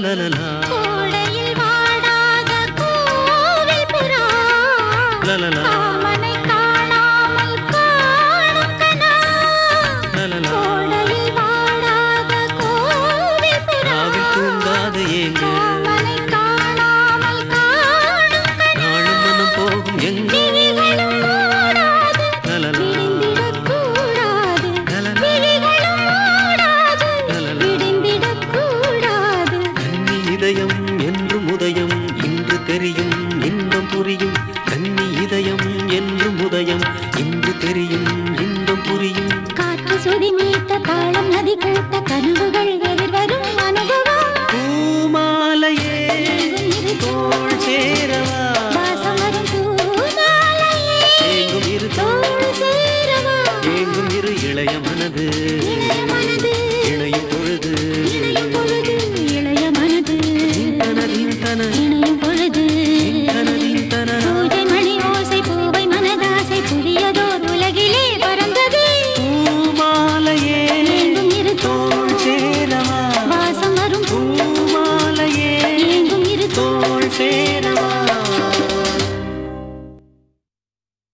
na na na மீட்ட தாளம் நதி கேட்ட கனவுகள்